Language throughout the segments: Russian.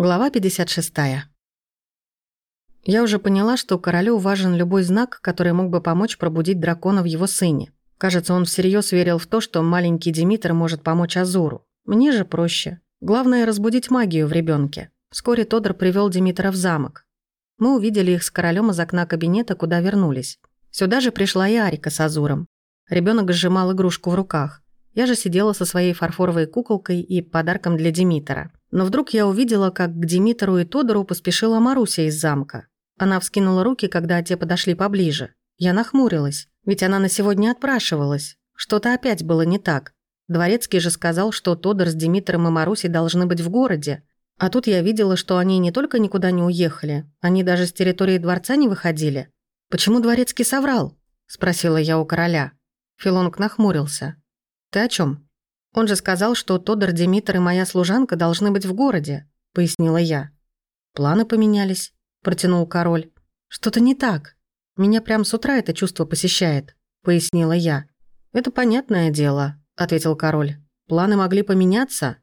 Глава 56. Я уже поняла, что королю важен любой знак, который мог бы помочь пробудить дракона в его сыне. Кажется, он всерьез верил в то, что маленький Димитр может помочь Азуру. Мне же проще. Главное – разбудить магию в ребенке. Вскоре Тодор привел Димитра в замок. Мы увидели их с королем из окна кабинета, куда вернулись. Сюда же пришла и Арика с Азуром. Ребенок сжимал игрушку в руках. Я же сидела со своей фарфоровой куколкой и подарком для Димитра. Но вдруг я увидела, как к Димитру и Тодору поспешила Маруся из замка. Она вскинула руки, когда те подошли поближе. Я нахмурилась, ведь она на сегодня отпрашивалась. Что-то опять было не так. Дворецкий же сказал, что Тодор с Димитром и Марусей должны быть в городе. А тут я видела, что они не только никуда не уехали, они даже с территории дворца не выходили. «Почему Дворецкий соврал?» – спросила я у короля. Филонг нахмурился. «Ты о чем? Он же сказал, что Тодор, Димитр и моя служанка должны быть в городе», — пояснила я. «Планы поменялись», — протянул король. «Что-то не так. Меня прям с утра это чувство посещает», — пояснила я. «Это понятное дело», — ответил король. «Планы могли поменяться.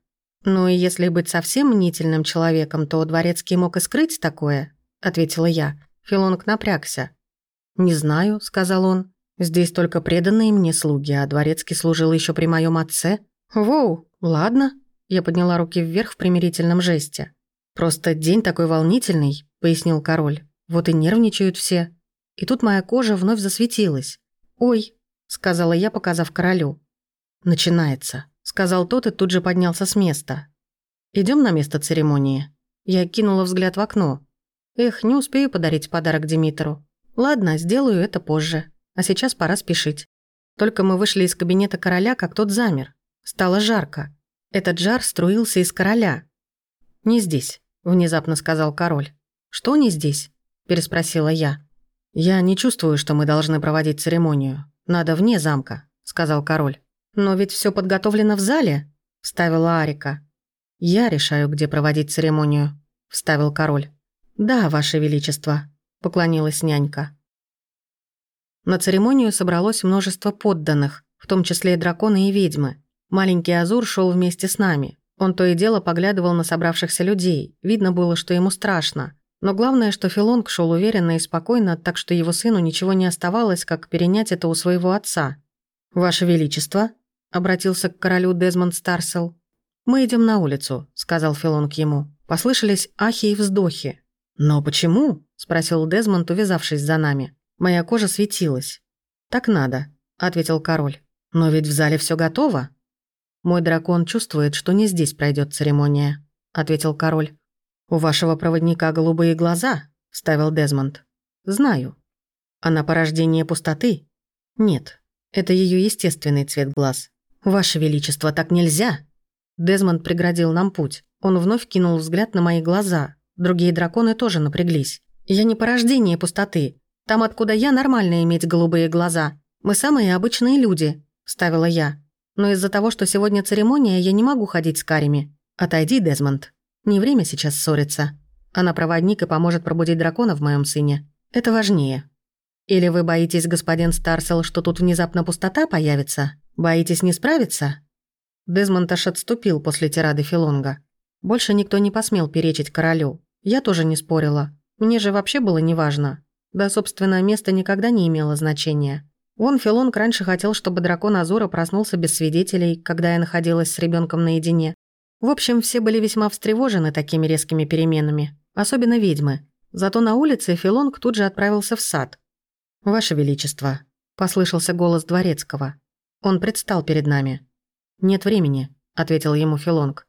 Ну и если быть совсем мнительным человеком, то дворецкий мог и скрыть такое», — ответила я. Филонг напрягся. «Не знаю», — сказал он. «Здесь только преданные мне слуги, а дворецкий служил еще при моем отце. «Воу, ладно». Я подняла руки вверх в примирительном жесте. «Просто день такой волнительный», — пояснил король. «Вот и нервничают все». И тут моя кожа вновь засветилась. «Ой», — сказала я, показав королю. «Начинается», — сказал тот и тут же поднялся с места. Идем на место церемонии». Я кинула взгляд в окно. «Эх, не успею подарить подарок Димитру. Ладно, сделаю это позже. А сейчас пора спешить». Только мы вышли из кабинета короля, как тот замер. Стало жарко. Этот жар струился из короля. «Не здесь», — внезапно сказал король. «Что не здесь?» — переспросила я. «Я не чувствую, что мы должны проводить церемонию. Надо вне замка», — сказал король. «Но ведь все подготовлено в зале», — вставила Арика. «Я решаю, где проводить церемонию», — вставил король. «Да, ваше величество», — поклонилась нянька. На церемонию собралось множество подданных, в том числе и драконы и ведьмы. Маленький Азур шел вместе с нами. Он то и дело поглядывал на собравшихся людей. Видно было, что ему страшно. Но главное, что Филонг шел уверенно и спокойно, так что его сыну ничего не оставалось, как перенять это у своего отца. «Ваше Величество», — обратился к королю Дезмонд Старсел. «Мы идем на улицу», — сказал Филонг ему. Послышались ахи и вздохи. «Но почему?» — спросил Дезмонд, увязавшись за нами. Моя кожа светилась. «Так надо», — ответил король. «Но ведь в зале все готово». «Мой дракон чувствует, что не здесь пройдет церемония», — ответил король. «У вашего проводника голубые глаза», — вставил Дезмонд. «Знаю». «Она порождение пустоты?» «Нет, это ее естественный цвет глаз». «Ваше Величество, так нельзя!» Дезмонд преградил нам путь. Он вновь кинул взгляд на мои глаза. Другие драконы тоже напряглись. «Я не порождение пустоты. Там, откуда я, нормально иметь голубые глаза. Мы самые обычные люди», — вставила я. Но из-за того, что сегодня церемония, я не могу ходить с Карими. Отойди, Дезмонд. Не время сейчас ссориться. Она проводник и поможет пробудить дракона в моем сыне. Это важнее. Или вы боитесь, господин Старсел, что тут внезапно пустота появится? Боитесь не справиться?» Дезмонд аж отступил после тирады Филонга. Больше никто не посмел перечить королю. Я тоже не спорила. Мне же вообще было неважно. Да, собственно, место никогда не имело значения. Вон Филонг раньше хотел, чтобы дракон Азура проснулся без свидетелей, когда я находилась с ребенком наедине. В общем, все были весьма встревожены такими резкими переменами, особенно ведьмы. Зато на улице Филонг тут же отправился в сад. «Ваше Величество», — послышался голос Дворецкого. Он предстал перед нами. «Нет времени», — ответил ему Филонг.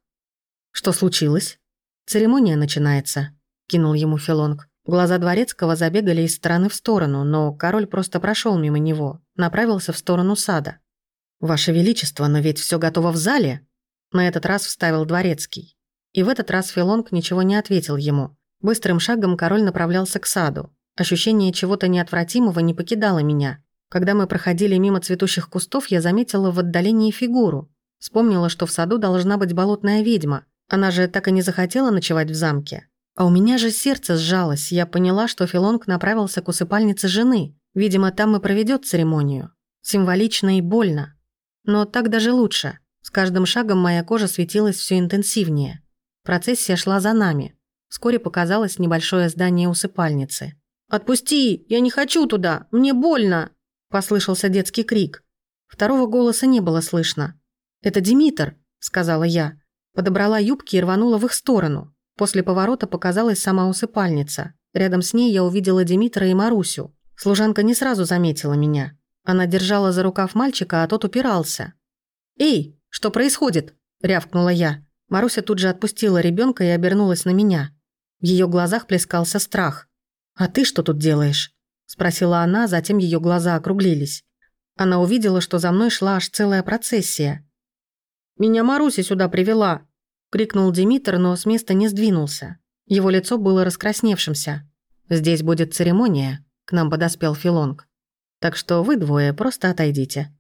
«Что случилось?» «Церемония начинается», — кинул ему Филонг. Глаза Дворецкого забегали из стороны в сторону, но король просто прошел мимо него, направился в сторону сада. «Ваше Величество, но ведь все готово в зале!» На этот раз вставил Дворецкий. И в этот раз Филонг ничего не ответил ему. Быстрым шагом король направлялся к саду. Ощущение чего-то неотвратимого не покидало меня. Когда мы проходили мимо цветущих кустов, я заметила в отдалении фигуру. Вспомнила, что в саду должна быть болотная ведьма. Она же так и не захотела ночевать в замке. А у меня же сердце сжалось, я поняла, что Филонг направился к усыпальнице жены. Видимо, там и проведет церемонию. Символично и больно. Но так даже лучше. С каждым шагом моя кожа светилась все интенсивнее. Процессия шла за нами. Вскоре показалось небольшое здание усыпальницы. «Отпусти! Я не хочу туда! Мне больно!» Послышался детский крик. Второго голоса не было слышно. «Это Димитр», — сказала я. Подобрала юбки и рванула в их сторону. После поворота показалась сама усыпальница. Рядом с ней я увидела Димитра и Марусю. Служанка не сразу заметила меня. Она держала за рукав мальчика, а тот упирался. «Эй, что происходит?» – рявкнула я. Маруся тут же отпустила ребенка и обернулась на меня. В ее глазах плескался страх. «А ты что тут делаешь?» – спросила она, затем ее глаза округлились. Она увидела, что за мной шла аж целая процессия. «Меня Маруся сюда привела!» – крикнул Димитр, но с места не сдвинулся. Его лицо было раскрасневшимся. «Здесь будет церемония», – к нам подоспел Филонг. «Так что вы двое просто отойдите».